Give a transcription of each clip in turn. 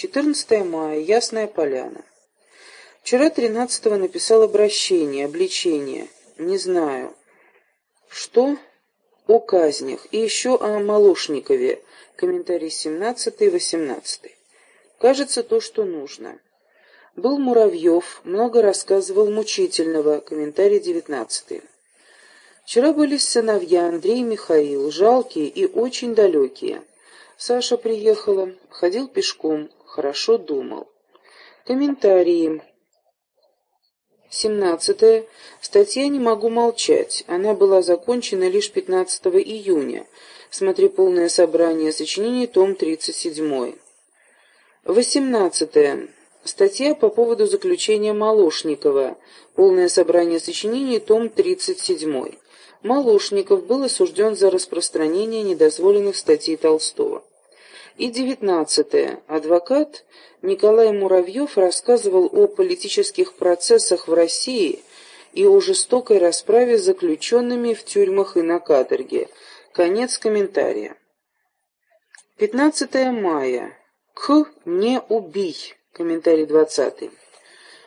14 мая. Ясная поляна. Вчера 13-го написал обращение, обличение. Не знаю. Что? О казнях. И еще о Малошникове. Комментарий 17 и 18. Кажется, то, что нужно. Был Муравьев, много рассказывал мучительного. Комментарий 19. Вчера были сыновья Андрей и Михаил, жалкие и очень далекие. Саша приехала, ходил пешком, хорошо думал. Комментарии. 17. Статья «Не могу молчать». Она была закончена лишь 15 июня. Смотри полное собрание сочинений, том 37. 18. Статья по поводу заключения Молошникова. Полное собрание сочинений, том 37. Малушников был осужден за распространение недозволенных статей Толстого. И девятнадцатое. Адвокат Николай Муравьев рассказывал о политических процессах в России и о жестокой расправе с заключенными в тюрьмах и на каторге. Конец комментария. 15 мая. К не убий. Комментарий 20.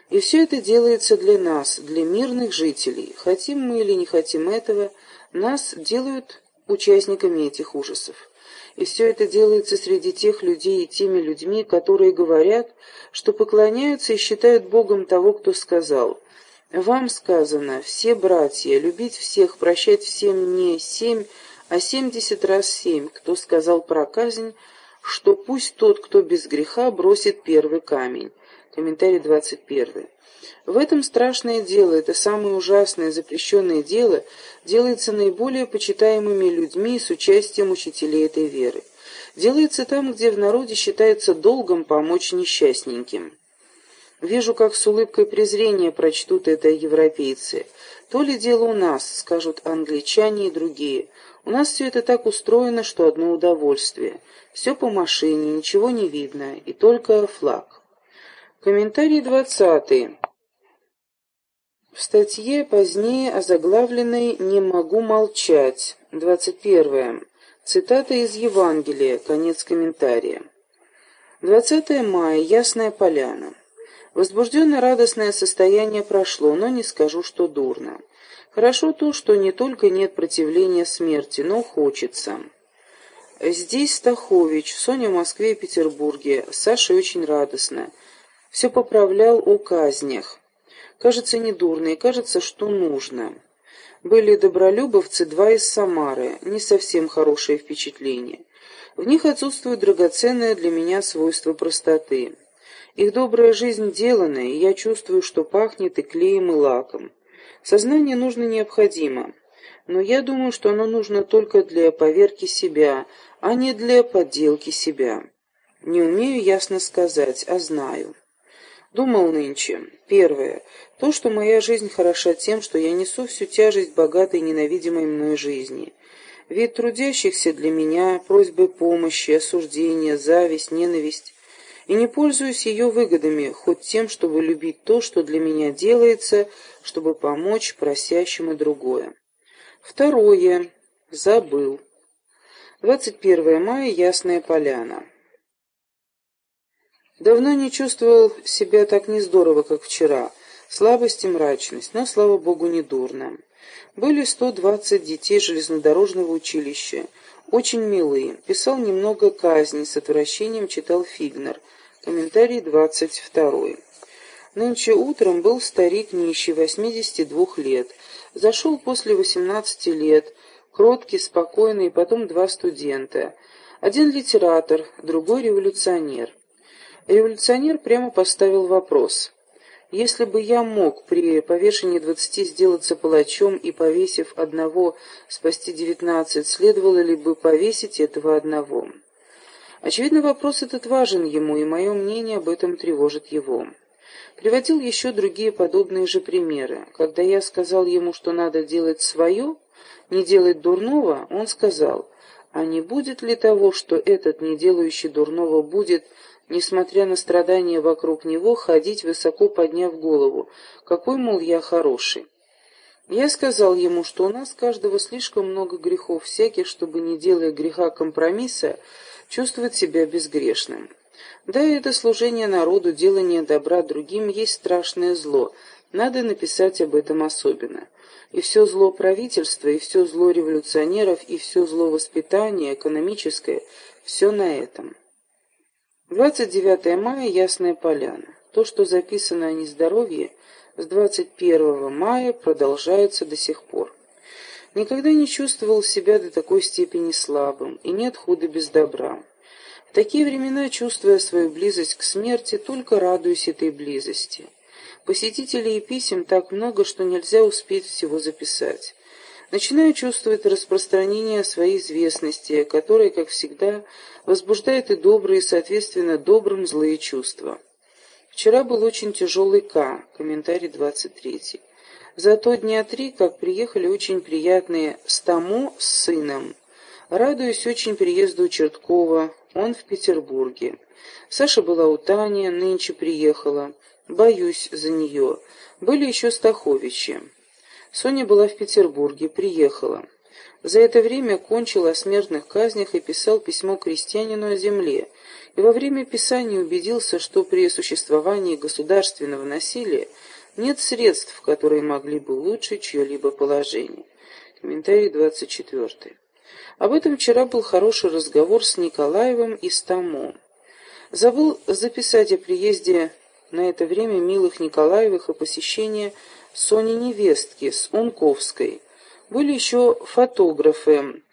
И все это делается для нас, для мирных жителей. Хотим мы или не хотим этого, нас делают участниками этих ужасов. И все это делается среди тех людей и теми людьми, которые говорят, что поклоняются и считают Богом того, кто сказал «Вам сказано, все братья, любить всех, прощать всем не семь, а семьдесят раз семь, кто сказал про казнь, что пусть тот, кто без греха, бросит первый камень». Комментарий 21. В этом страшное дело, это самое ужасное запрещенное дело, делается наиболее почитаемыми людьми с участием учителей этой веры. Делается там, где в народе считается долгом помочь несчастненьким. Вижу, как с улыбкой презрения прочтут это европейцы. То ли дело у нас, скажут англичане и другие. У нас все это так устроено, что одно удовольствие. Все по машине, ничего не видно, и только флаг. Комментарий двадцатый. В статье позднее озаглавленной «Не могу молчать» двадцать первое. Цитата из Евангелия, конец комментария. 20 мая, Ясная Поляна. Возбужденно-радостное состояние прошло, но не скажу, что дурно. Хорошо то, что не только нет противления смерти, но хочется. Здесь Стахович, Соня в Москве и Петербурге, Саша очень радостно все поправлял о казнях. Кажется, недурно, и кажется, что нужно. Были добролюбовцы, два из Самары, не совсем хорошее впечатление. В них отсутствует драгоценное для меня свойство простоты. Их добрая жизнь деланная, и я чувствую, что пахнет и клеем, и лаком. Сознание нужно необходимо, но я думаю, что оно нужно только для поверки себя, а не для подделки себя. Не умею ясно сказать, а знаю. Думал нынче. Первое. То, что моя жизнь хороша тем, что я несу всю тяжесть богатой ненавидимой мной жизни. Вид трудящихся для меня, просьбы помощи, осуждения, зависть, ненависть. И не пользуюсь ее выгодами, хоть тем, чтобы любить то, что для меня делается, чтобы помочь просящим и другое. Второе. Забыл. 21 мая. Ясная поляна. Давно не чувствовал себя так нездорово, как вчера. Слабость и мрачность, но, слава богу, не дурно. Были 120 детей железнодорожного училища. Очень милые. Писал немного казни, с отвращением читал Фигнер. Комментарий 22. Нынче утром был старик нищий, 82 лет. Зашел после 18 лет, кроткий, спокойный, потом два студента. Один литератор, другой революционер. Революционер прямо поставил вопрос. Если бы я мог при повешении двадцати сделаться палачом и, повесив одного, спасти девятнадцать, следовало ли бы повесить этого одного? Очевидно, вопрос этот важен ему, и мое мнение об этом тревожит его. Приводил еще другие подобные же примеры. Когда я сказал ему, что надо делать свое, не делать дурного, он сказал, а не будет ли того, что этот, не делающий дурного, будет несмотря на страдания вокруг него, ходить, высоко подняв голову. Какой, мол, я хороший. Я сказал ему, что у нас каждого слишком много грехов всяких, чтобы, не делая греха компромисса, чувствовать себя безгрешным. Да, это служение народу, делание добра другим есть страшное зло. Надо написать об этом особенно. И все зло правительства, и все зло революционеров, и все зло воспитания, экономическое, все на этом. 29 мая, Ясная Поляна. То, что записано о нездоровье, с 21 мая продолжается до сих пор. Никогда не чувствовал себя до такой степени слабым, и нет худа без добра. В такие времена, чувствуя свою близость к смерти, только радуюсь этой близости. Посетителей и писем так много, что нельзя успеть всего записать. Начинаю чувствовать распространение своей известности, которое, как всегда, возбуждает и добрые, и, соответственно, добрым злые чувства. Вчера был очень тяжелый К, комментарий 23. Зато дня три, как приехали очень приятные Стамо с сыном. Радуюсь очень приезду Черткова, он в Петербурге. Саша была у Тани, нынче приехала. Боюсь за нее. Были еще Стаховичи. Соня была в Петербурге, приехала. За это время кончил о смертных казнях и писал письмо крестьянину о земле, и во время писания убедился, что при существовании государственного насилия нет средств, которые могли бы улучшить чье-либо положение. Комментарий 24. Об этом вчера был хороший разговор с Николаевым и Стамо. Забыл записать о приезде на это время милых Николаевых и посещении Сони невестки с Унковской. Были еще фотографы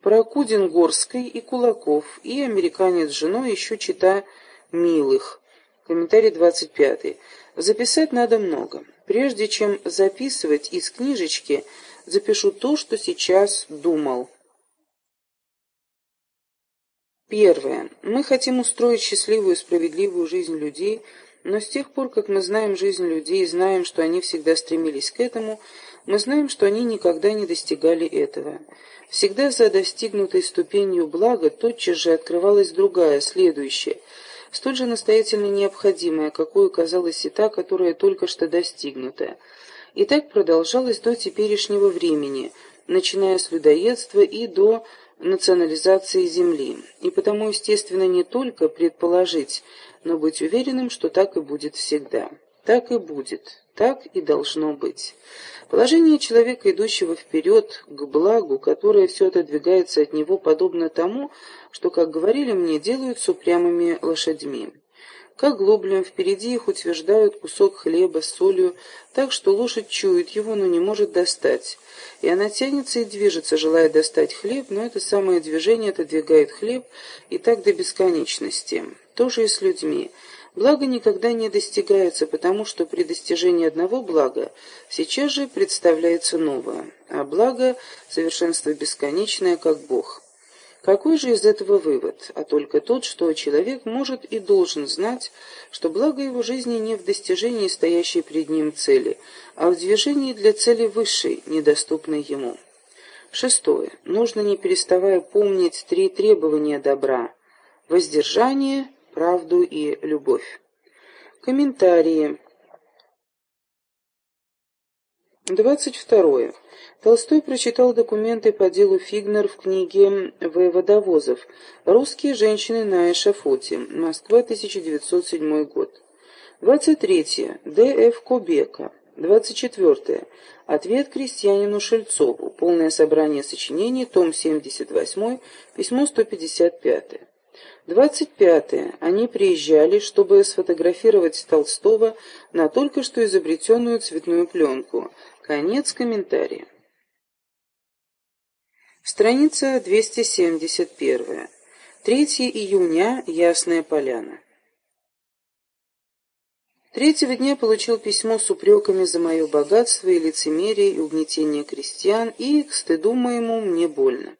Прокудин Горской и Кулаков, и американец с женой еще чита милых. Комментарий 25. Записать надо много. Прежде чем записывать из книжечки, запишу то, что сейчас думал. Первое. Мы хотим устроить счастливую и справедливую жизнь людей, но с тех пор, как мы знаем жизнь людей знаем, что они всегда стремились к этому, мы знаем, что они никогда не достигали этого. Всегда за достигнутой ступенью блага тотчас же открывалась другая, следующая, столь же настоятельно необходимая, какую казалась и та, которая только что достигнута. И так продолжалось до теперешнего времени, начиная с людоедства и до национализации земли. И потому, естественно, не только предположить, но быть уверенным, что так и будет всегда. Так и будет, так и должно быть. Положение человека, идущего вперед к благу, которое все отодвигается от него, подобно тому, что, как говорили мне, делают с упрямыми лошадьми. Как глублям впереди их утверждают кусок хлеба с солью, так что лошадь чует его, но не может достать. И она тянется и движется, желая достать хлеб, но это самое движение отодвигает хлеб, и так до бесконечности. То же и с людьми. Благо никогда не достигается, потому что при достижении одного блага сейчас же представляется новое, а благо — совершенство бесконечное, как Бог. Какой же из этого вывод? А только тот, что человек может и должен знать, что благо его жизни не в достижении стоящей перед ним цели, а в движении для цели высшей, недоступной ему. Шестое. Нужно, не переставая помнить три требования добра – воздержание, правду и любовь. Комментарии. 22. Толстой прочитал документы по делу Фигнер в книге В. Водовозов «Русские женщины на эшафоте. Москва, 1907 год». 23. Д. Ф. Кобека. 24. Ответ крестьянину Шельцову. Полное собрание сочинений, том 78, письмо 155. 25. Они приезжали, чтобы сфотографировать Толстого на только что изобретенную цветную пленку. Конец комментария. Страница 271. 3 июня. Ясная поляна. Третьего дня получил письмо с упреками за мое богатство и лицемерие и угнетение крестьян, и, к стыду моему, мне больно.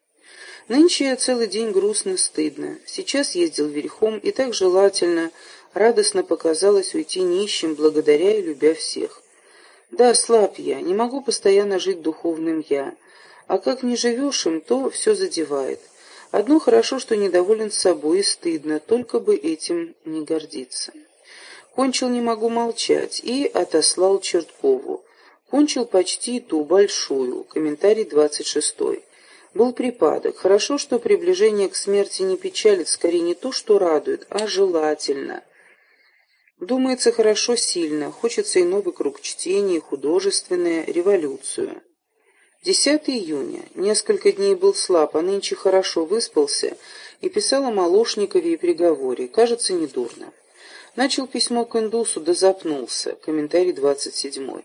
Нынче я целый день грустно, стыдно. Сейчас ездил верхом, и так желательно, радостно показалось уйти нищим, благодаря и любя всех. Да, слаб я, не могу постоянно жить духовным я. А как не живешь им, то все задевает. Одно хорошо, что недоволен собой и стыдно, только бы этим не гордиться. Кончил не могу молчать и отослал Черткову. Кончил почти ту большую. Комментарий двадцать шестой. Был припадок. Хорошо, что приближение к смерти не печалит, скорее не то, что радует, а желательно. Думается хорошо сильно, хочется и новый круг чтения, и художественное, революцию. 10 июня. Несколько дней был слаб, а нынче хорошо выспался и писал о Молошникове и приговоре. Кажется, недурно. Начал письмо к индусу, да запнулся. Комментарий 27.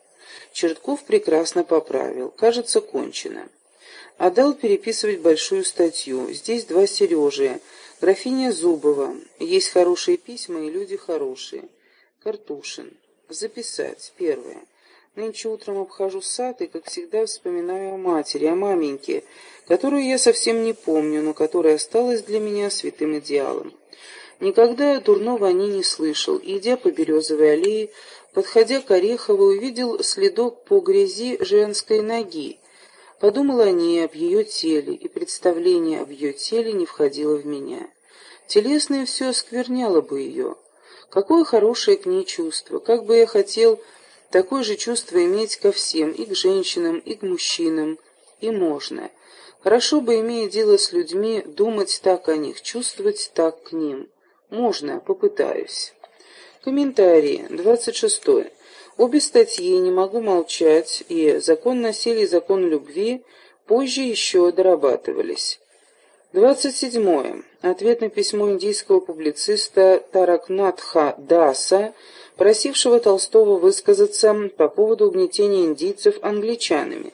Чертков прекрасно поправил. Кажется, кончено. Отдал переписывать большую статью. Здесь два Сережи. Графиня Зубова. Есть хорошие письма и люди хорошие. Картушин. Записать. Первое. Нынче утром обхожу сад и, как всегда, вспоминаю о матери, о маменьке, которую я совсем не помню, но которая осталась для меня святым идеалом. Никогда дурного о ней не слышал, идя по березовой аллее, подходя к Ореховой, увидел следок по грязи женской ноги. Подумал о ней, об ее теле, и представление об ее теле не входило в меня. Телесное все оскверняло бы ее. Какое хорошее к ней чувство, как бы я хотел такое же чувство иметь ко всем, и к женщинам, и к мужчинам, и можно. Хорошо бы, имея дело с людьми, думать так о них, чувствовать так к ним. Можно, попытаюсь. Комментарии. 26. Обе статьи «Не могу молчать» и «Закон насилия и закон любви» позже еще дорабатывались. 27. Ответ на письмо индийского публициста Таракнатха Даса, просившего Толстого высказаться по поводу угнетения индийцев англичанами.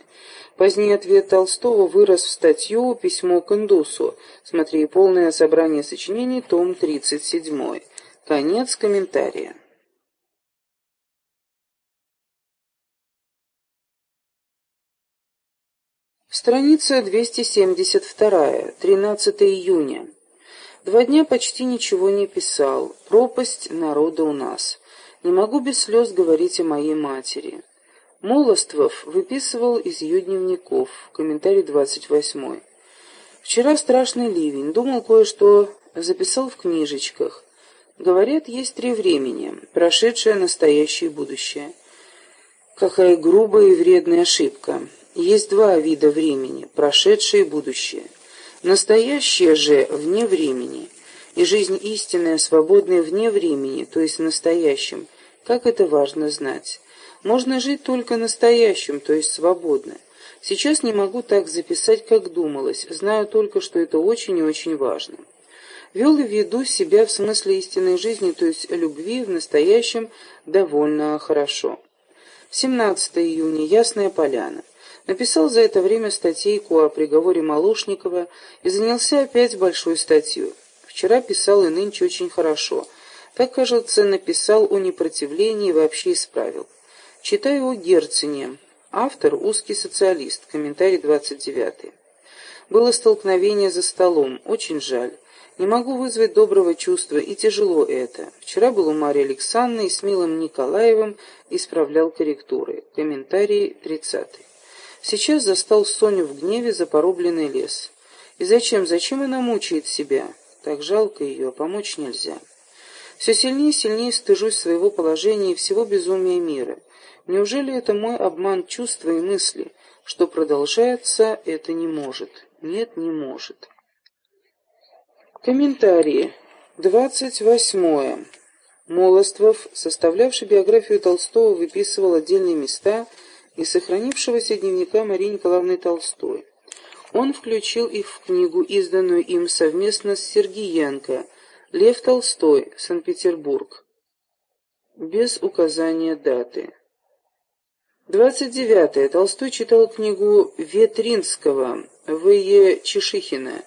Позднее ответ Толстого вырос в статью «Письмо к индусу». Смотри полное собрание сочинений, том 37. Конец комментария. Страница 272, 13 июня. Два дня почти ничего не писал. Пропасть народа у нас. Не могу без слез говорить о моей матери. Молоствов выписывал из ее дневников. Комментарий 28. Вчера страшный ливень. Думал кое-что, записал в книжечках. Говорят, есть три времени – прошедшее, настоящее и будущее. Какая грубая и вредная ошибка. Есть два вида времени – прошедшее и будущее. Настоящее же вне времени, и жизнь истинная, свободная вне времени, то есть в настоящем. Как это важно знать. Можно жить только настоящим, то есть свободно. Сейчас не могу так записать, как думалось, знаю только, что это очень и очень важно вел и веду себя в смысле истинной жизни, то есть любви в настоящем, довольно хорошо. 17 июня. Ясная поляна. Написал за это время статейку о приговоре Малушникова и занялся опять большой статьей. Вчера писал и нынче очень хорошо. Так, кажется, написал о непротивлении и вообще исправил. Читаю о Герцене. Автор – узкий социалист. Комментарий 29. Было столкновение за столом. Очень жаль. Не могу вызвать доброго чувства, и тяжело это. Вчера был у Марьи Александровны и с Милым Николаевым исправлял корректуры. Комментарий 30. Сейчас застал Соню в гневе за порубленный лес. И зачем, зачем она мучает себя? Так жалко ее, а помочь нельзя. Все сильнее и сильнее стыжусь своего положения и всего безумия мира. Неужели это мой обман чувства и мысли, что продолжается, это не может? Нет, не может. Комментарии. 28. Молоствов, составлявший биографию Толстого, выписывал отдельные места из сохранившегося дневника Марии Николаевны Толстой. Он включил их в книгу, изданную им совместно с Сергиенко «Лев Толстой. Санкт-Петербург». Без указания даты. 29. Толстой читал книгу Ветринского В.Е. Чешихина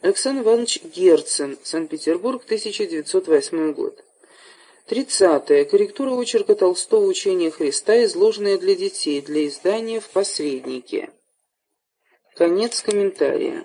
Александр Иванович Герцен, Санкт-Петербург, 1908 год. 30. Корректура очерка Толстого «Учение Христа», изложенная для детей, для издания в «Посреднике». Конец комментария.